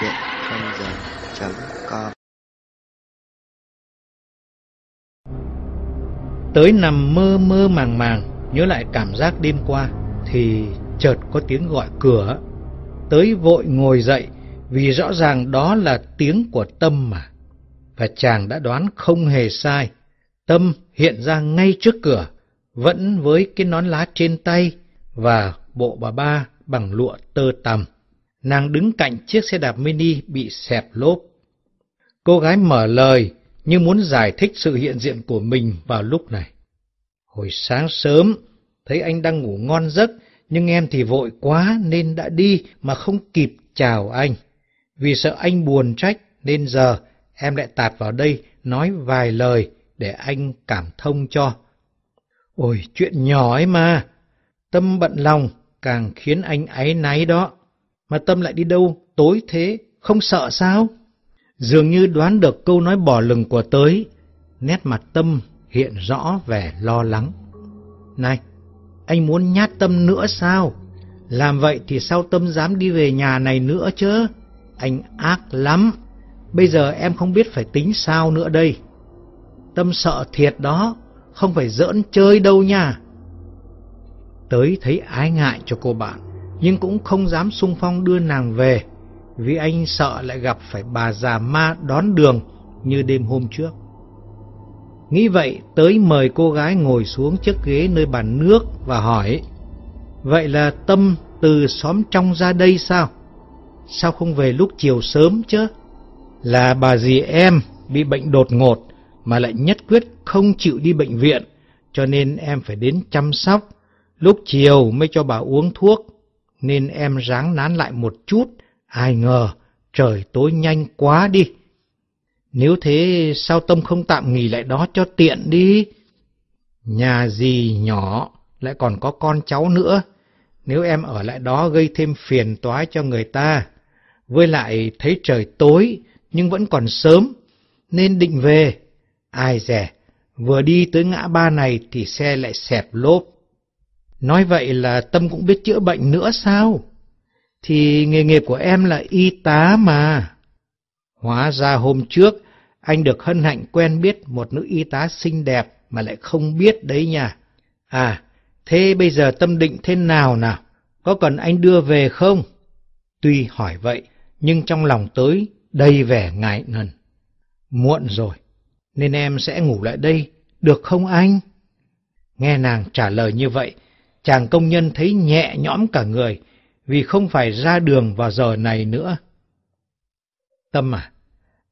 chuyện không giờ.com Tới nằm mơ mơ màng màng, nhớ lại cảm giác đêm qua, thì chợt có tiếng gọi cửa. Tới vội ngồi dậy, vì rõ ràng đó là tiếng của Tâm mà. Và chàng đã đoán không hề sai. Tâm hiện ra ngay trước cửa, vẫn với cái nón lá trên tay và bộ bà ba bằng lụa tơ tằm. Nàng đứng cạnh chiếc xe đạp mini bị xẹp lốp. Cô gái mở lời như muốn giải thích sự hiện diện của mình vào lúc này. Hồi sáng sớm, thấy anh đang ngủ ngon giấc, nhưng em thì vội quá nên đã đi mà không kịp chào anh. Vì sợ anh buồn trách nên giờ em lại tạt vào đây nói vài lời để anh cảm thông cho. Ôi, chuyện nhỏ ấy mà. Tâm bận lòng càng khiến anh áy náy đó. Mà Tâm lại đi đâu tối thế, không sợ sao? Dường như đoán được câu nói bỏ lừng của tới, nét mặt Tâm hiện rõ vẻ lo lắng. Này, anh muốn nhát Tâm nữa sao? Làm vậy thì sao Tâm dám đi về nhà này nữa chứ? Anh ác lắm. Bây giờ em không biết phải tính sao nữa đây. Tâm sợ thiệt đó, không phải giỡn chơi đâu nha. Tới thấy ái ngại cho cô bạn, nhưng cũng không dám sung phong đưa nàng về, vì anh sợ lại gặp phải bà già ma đón đường như đêm hôm trước. Nghĩ vậy, tới mời cô gái ngồi xuống chiếc ghế nơi bàn nước và hỏi, Vậy là Tâm từ xóm trong ra đây sao? Sao không về lúc chiều sớm chứ? Là bà dì em bị bệnh đột ngột mà lại nhất quyết không chịu đi bệnh viện, cho nên em phải đến chăm sóc. Lúc chiều mới cho bà uống thuốc, nên em ráng nán lại một chút, ai ngờ trời tối nhanh quá đi. Nếu thế sao Tâm không tạm nghỉ lại đó cho tiện đi? Nhà gì nhỏ lại còn có con cháu nữa, nếu em ở lại đó gây thêm phiền toái cho người ta. Với lại thấy trời tối nhưng vẫn còn sớm, nên định về. Ai dè, vừa đi tới ngã ba này thì xe lại xẹp lốp. Nói vậy là Tâm cũng biết chữa bệnh nữa sao? Thì nghề nghiệp của em là y tá mà. Hóa ra hôm trước, anh được hân hạnh quen biết một nữ y tá xinh đẹp mà lại không biết đấy nha. À, thế bây giờ Tâm định thế nào nào? Có cần anh đưa về không? Tuy hỏi vậy, nhưng trong lòng tới đầy vẻ ngại ngần. Muộn rồi, nên em sẽ ngủ lại đây, được không anh? Nghe nàng trả lời như vậy, chàng công nhân thấy nhẹ nhõm cả người, vì không phải ra đường vào giờ này nữa. Tâm à,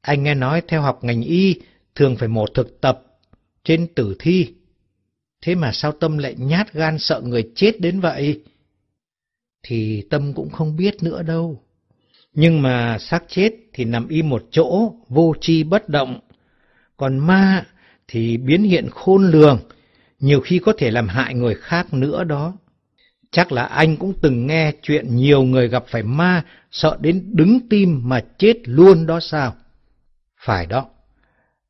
anh nghe nói theo học ngành y thường phải mổ thực tập trên tử thi. Thế mà sao Tâm lại nhát gan sợ người chết đến vậy? Thì Tâm cũng không biết nữa đâu. Nhưng mà xác chết thì nằm im một chỗ, vô tri bất động. Còn ma thì biến hiện khôn lường, nhiều khi có thể làm hại người khác nữa đó. Chắc là anh cũng từng nghe chuyện nhiều người gặp phải ma, sợ đến đứng tim mà chết luôn đó sao? Phải đó,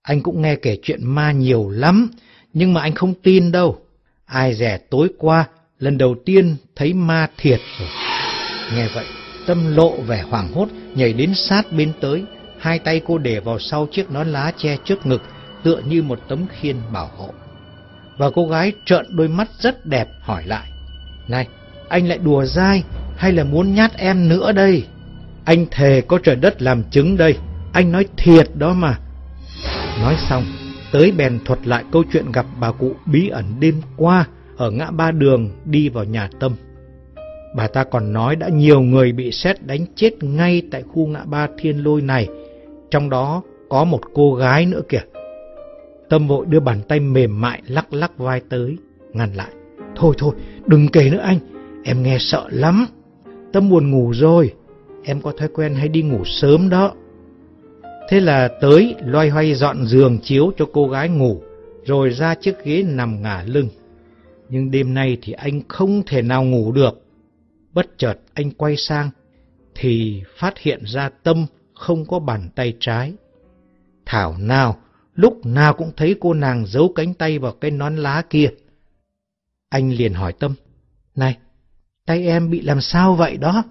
anh cũng nghe kể chuyện ma nhiều lắm, nhưng mà anh không tin đâu. Ai rẻ tối qua, lần đầu tiên thấy ma thiệt rồi. Nghe vậy, Tâm lộ vẻ hoảng hốt, nhảy đến sát bên tới, hai tay cô để vào sau chiếc nón lá che trước ngực, tựa như một tấm khiên bảo hộ. Và cô gái trợn đôi mắt rất đẹp hỏi lại, Này, anh lại đùa dai hay là muốn nhát em nữa đây? Anh thề có trời đất làm chứng đây, anh nói thiệt đó mà. Nói xong, tới bèn thuật lại câu chuyện gặp bà cụ bí ẩn đêm qua ở ngã ba đường đi vào nhà Tâm. Bà ta còn nói đã nhiều người bị xét đánh chết ngay tại khu ngã ba thiên lôi này, trong đó có một cô gái nữa kìa. Tâm vội đưa bàn tay mềm mại lắc lắc vai tới, ngăn lại. Thôi thôi, đừng kể nữa anh, em nghe sợ lắm. Tâm buồn ngủ rồi, em có thói quen hay đi ngủ sớm đó. Thế là tới loay hoay dọn giường chiếu cho cô gái ngủ, rồi ra chiếc ghế nằm ngả lưng. Nhưng đêm nay thì anh không thể nào ngủ được. Bất chợt anh quay sang, thì phát hiện ra Tâm không có bàn tay trái. Thảo nào, lúc nào cũng thấy cô nàng giấu cánh tay vào cái nón lá kia. Anh liền hỏi Tâm, Này, tay em bị làm sao vậy đó?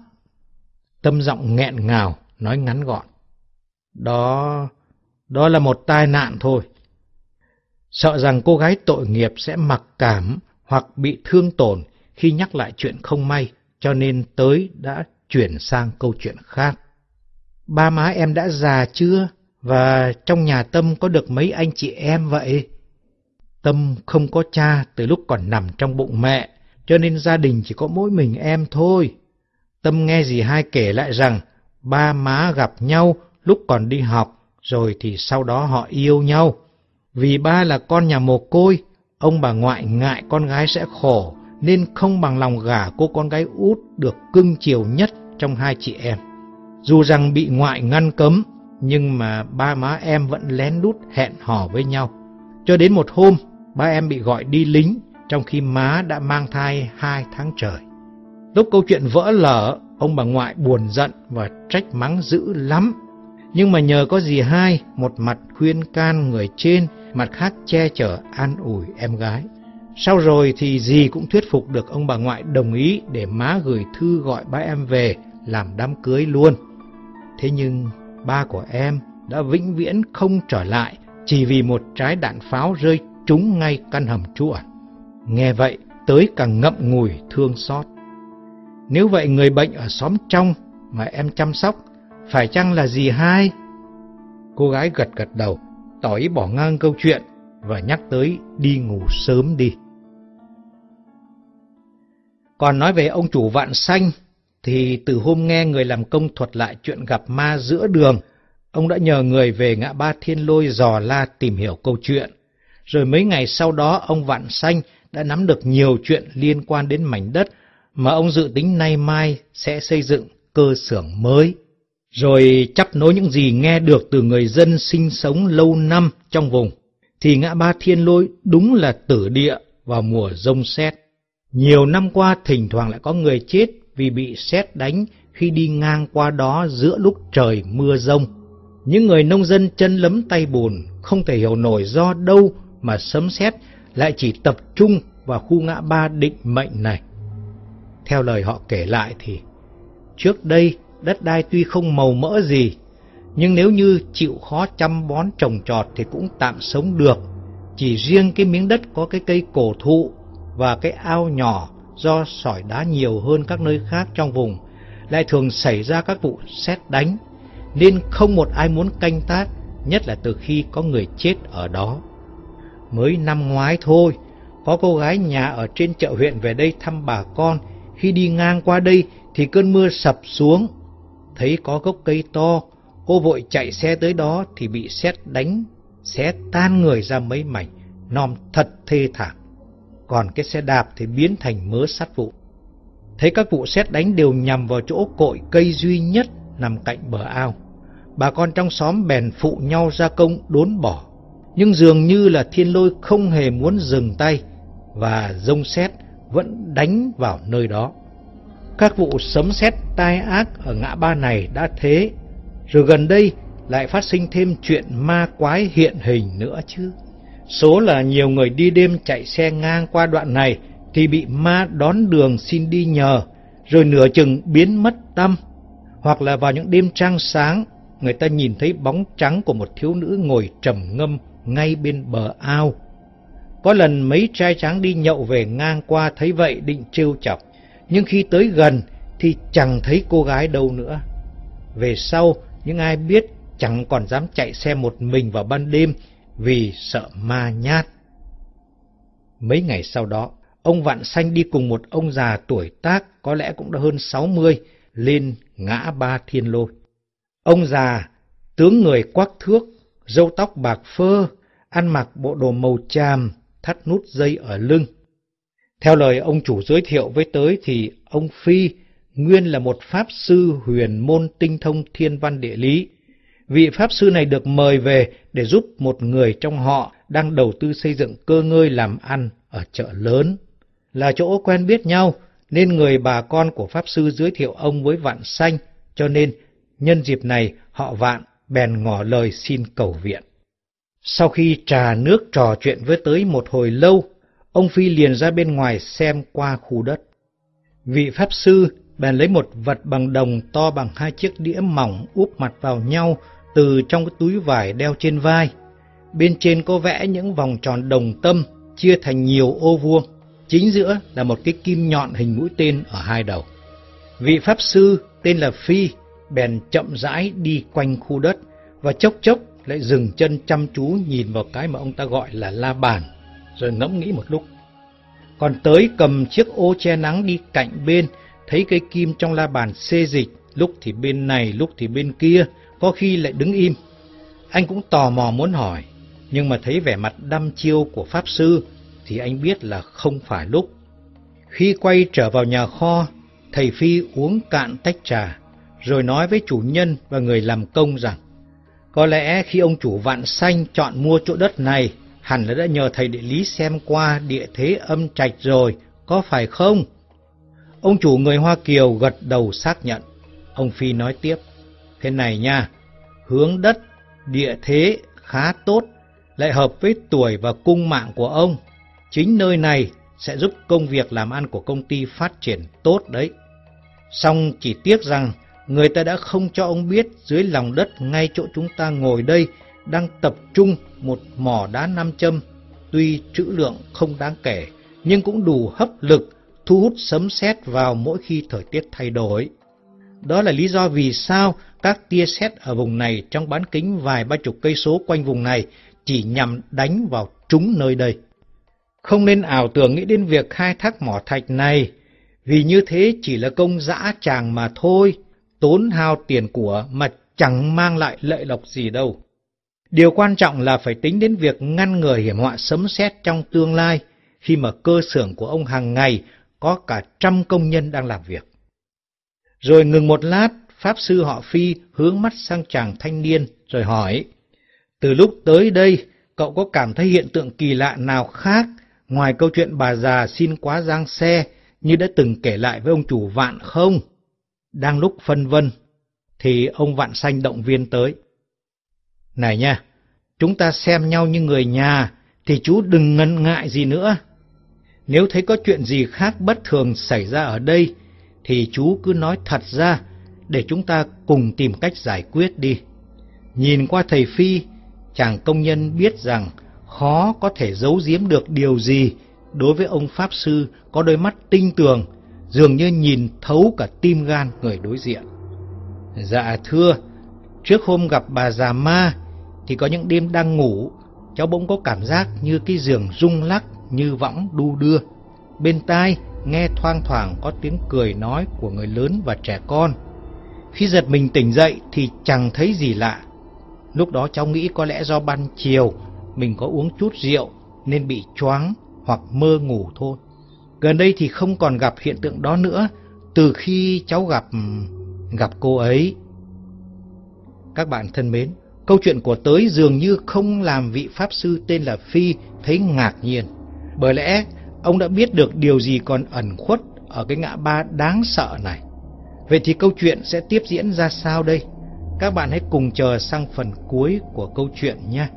Tâm giọng nghẹn ngào, nói ngắn gọn. Đó, đó là một tai nạn thôi. Sợ rằng cô gái tội nghiệp sẽ mặc cảm hoặc bị thương tổn khi nhắc lại chuyện không may, cho nên tới đã chuyển sang câu chuyện khác. Ba má em đã già chưa? Và trong nhà Tâm có được mấy anh chị em vậy? Tâm không có cha từ lúc còn nằm trong bụng mẹ, cho nên gia đình chỉ có mỗi mình em thôi. Tâm nghe dì hai kể lại rằng ba má gặp nhau lúc còn đi học, rồi thì sau đó họ yêu nhau. Vì ba là con nhà mồ côi, ông bà ngoại ngại con gái sẽ khổ, nên không bằng lòng gả cô con gái út được cưng chiều nhất trong hai chị em. Dù rằng bị ngoại ngăn cấm, nhưng mà ba má em vẫn lén lút hẹn hò với nhau. Cho đến một hôm, ba em bị gọi đi lính, trong khi má đã mang thai hai tháng trời. Lúc câu chuyện vỡ lở, ông bà ngoại buồn giận và trách mắng dữ lắm. Nhưng mà nhờ có dì hai, một mặt khuyên can người trên, mặt khác che chở an ủi em gái. Sau rồi thì dì cũng thuyết phục được ông bà ngoại đồng ý để má gửi thư gọi ba em về làm đám cưới luôn. Thế nhưng ba của em đã vĩnh viễn không trở lại chỉ vì một trái đạn pháo rơi trúng ngay căn hầm chùa. Nghe vậy, tới càng ngậm ngùi thương xót. Nếu vậy người bệnh ở xóm trong mà em chăm sóc, phải chăng là gì hai? Cô gái gật gật đầu, tỏ ý bỏ ngang câu chuyện và nhắc tới đi ngủ sớm đi. Còn nói về ông chủ vạn xanh, thì từ hôm nghe người làm công thuật lại chuyện gặp ma giữa đường, ông đã nhờ người về ngã ba thiên lôi dò la tìm hiểu câu chuyện. Rồi mấy ngày sau đó ông vạn xanh đã nắm được nhiều chuyện liên quan đến mảnh đất mà ông dự tính nay mai sẽ xây dựng cơ xưởng mới. Rồi chấp nối những gì nghe được từ người dân sinh sống lâu năm trong vùng, thì ngã ba thiên lôi đúng là tử địa vào mùa rông xét. Nhiều năm qua thỉnh thoảng lại có người chết vì bị xét đánh khi đi ngang qua đó giữa lúc trời mưa rông. Những người nông dân chân lấm tay bùn không thể hiểu nổi do đâu mà sấm sét lại chỉ tập trung vào khu ngã ba định mệnh này. Theo lời họ kể lại thì trước đây đất đai tuy không màu mỡ gì, nhưng nếu như chịu khó chăm bón trồng trọt thì cũng tạm sống được. Chỉ riêng cái miếng đất có cái cây cổ thụ và cái ao nhỏ do sỏi đá nhiều hơn các nơi khác trong vùng, lại thường xảy ra các vụ xét đánh, nên không một ai muốn canh tác, nhất là từ khi có người chết ở đó. Mới năm ngoái thôi, có cô gái nhà ở trên chợ huyện về đây thăm bà con, khi đi ngang qua đây thì cơn mưa sập xuống, thấy có gốc cây to, cô vội chạy xe tới đó thì bị xét đánh, xé tan người ra mấy mảnh, nom thật thê thảm còn cái xe đạp thì biến thành mớ sắt vụ. Thấy các vụ xét đánh đều nhằm vào chỗ cội cây duy nhất nằm cạnh bờ ao. Bà con trong xóm bèn phụ nhau ra công đốn bỏ. Nhưng dường như là thiên lôi không hề muốn dừng tay và rông xét vẫn đánh vào nơi đó. Các vụ sấm sét tai ác ở ngã ba này đã thế, rồi gần đây lại phát sinh thêm chuyện ma quái hiện hình nữa chứ. Số là nhiều người đi đêm chạy xe ngang qua đoạn này thì bị ma đón đường xin đi nhờ, rồi nửa chừng biến mất tâm. Hoặc là vào những đêm trăng sáng, người ta nhìn thấy bóng trắng của một thiếu nữ ngồi trầm ngâm ngay bên bờ ao. Có lần mấy trai trắng đi nhậu về ngang qua thấy vậy định trêu chọc, nhưng khi tới gần thì chẳng thấy cô gái đâu nữa. Về sau, những ai biết chẳng còn dám chạy xe một mình vào ban đêm vì sợ ma nhát. Mấy ngày sau đó, ông Vạn Xanh đi cùng một ông già tuổi tác có lẽ cũng đã hơn 60 lên ngã ba thiên lôi. Ông già, tướng người quắc thước, râu tóc bạc phơ, ăn mặc bộ đồ màu tràm, thắt nút dây ở lưng. Theo lời ông chủ giới thiệu với tới thì ông Phi nguyên là một pháp sư huyền môn tinh thông thiên văn địa lý, vị Pháp sư này được mời về để giúp một người trong họ đang đầu tư xây dựng cơ ngơi làm ăn ở chợ lớn. Là chỗ quen biết nhau, nên người bà con của Pháp sư giới thiệu ông với Vạn Xanh, cho nên nhân dịp này họ Vạn bèn ngỏ lời xin cầu viện. Sau khi trà nước trò chuyện với tới một hồi lâu, ông Phi liền ra bên ngoài xem qua khu đất. Vị Pháp sư bèn lấy một vật bằng đồng to bằng hai chiếc đĩa mỏng úp mặt vào nhau từ trong cái túi vải đeo trên vai. Bên trên có vẽ những vòng tròn đồng tâm chia thành nhiều ô vuông. Chính giữa là một cái kim nhọn hình mũi tên ở hai đầu. Vị Pháp Sư tên là Phi bèn chậm rãi đi quanh khu đất và chốc chốc lại dừng chân chăm chú nhìn vào cái mà ông ta gọi là la bàn, rồi ngẫm nghĩ một lúc. Còn tới cầm chiếc ô che nắng đi cạnh bên, thấy cây kim trong la bàn xê dịch, lúc thì bên này, lúc thì bên kia, có khi lại đứng im. Anh cũng tò mò muốn hỏi, nhưng mà thấy vẻ mặt đăm chiêu của Pháp Sư thì anh biết là không phải lúc. Khi quay trở vào nhà kho, thầy Phi uống cạn tách trà, rồi nói với chủ nhân và người làm công rằng, có lẽ khi ông chủ vạn xanh chọn mua chỗ đất này, hẳn là đã nhờ thầy địa lý xem qua địa thế âm trạch rồi, có phải không? Ông chủ người Hoa Kiều gật đầu xác nhận. Ông Phi nói tiếp, thế này nha, hướng đất, địa thế khá tốt, lại hợp với tuổi và cung mạng của ông. Chính nơi này sẽ giúp công việc làm ăn của công ty phát triển tốt đấy. Xong chỉ tiếc rằng người ta đã không cho ông biết dưới lòng đất ngay chỗ chúng ta ngồi đây đang tập trung một mỏ đá nam châm, tuy trữ lượng không đáng kể, nhưng cũng đủ hấp lực thu hút sấm sét vào mỗi khi thời tiết thay đổi. Đó là lý do vì sao các tia sét ở vùng này trong bán kính vài ba chục cây số quanh vùng này chỉ nhằm đánh vào trúng nơi đây. Không nên ảo tưởng nghĩ đến việc khai thác mỏ thạch này, vì như thế chỉ là công dã tràng mà thôi, tốn hao tiền của mà chẳng mang lại lợi lộc gì đâu. Điều quan trọng là phải tính đến việc ngăn ngừa hiểm họa sấm sét trong tương lai khi mà cơ xưởng của ông hàng ngày có cả trăm công nhân đang làm việc. Rồi ngừng một lát, Pháp Sư họ Phi hướng mắt sang chàng thanh niên rồi hỏi, từ lúc tới đây, cậu có cảm thấy hiện tượng kỳ lạ nào khác ngoài câu chuyện bà già xin quá giang xe như đã từng kể lại với ông chủ vạn không? Đang lúc phân vân, thì ông vạn xanh động viên tới. Này nha, chúng ta xem nhau như người nhà, thì chú đừng ngần ngại gì nữa. Nếu thấy có chuyện gì khác bất thường xảy ra ở đây, thì chú cứ nói thật ra, để chúng ta cùng tìm cách giải quyết đi. Nhìn qua thầy Phi, chàng công nhân biết rằng khó có thể giấu giếm được điều gì đối với ông Pháp Sư có đôi mắt tinh tường, dường như nhìn thấu cả tim gan người đối diện. Dạ thưa, trước hôm gặp bà già ma, thì có những đêm đang ngủ, cháu bỗng có cảm giác như cái giường rung lắc như võng đu đưa. Bên tai nghe thoang thoảng có tiếng cười nói của người lớn và trẻ con. Khi giật mình tỉnh dậy thì chẳng thấy gì lạ. Lúc đó cháu nghĩ có lẽ do ban chiều mình có uống chút rượu nên bị choáng hoặc mơ ngủ thôi. Gần đây thì không còn gặp hiện tượng đó nữa từ khi cháu gặp gặp cô ấy. Các bạn thân mến, câu chuyện của tới dường như không làm vị pháp sư tên là Phi thấy ngạc nhiên. Bởi lẽ ông đã biết được điều gì còn ẩn khuất ở cái ngã ba đáng sợ này. Vậy thì câu chuyện sẽ tiếp diễn ra sao đây? Các bạn hãy cùng chờ sang phần cuối của câu chuyện nhé.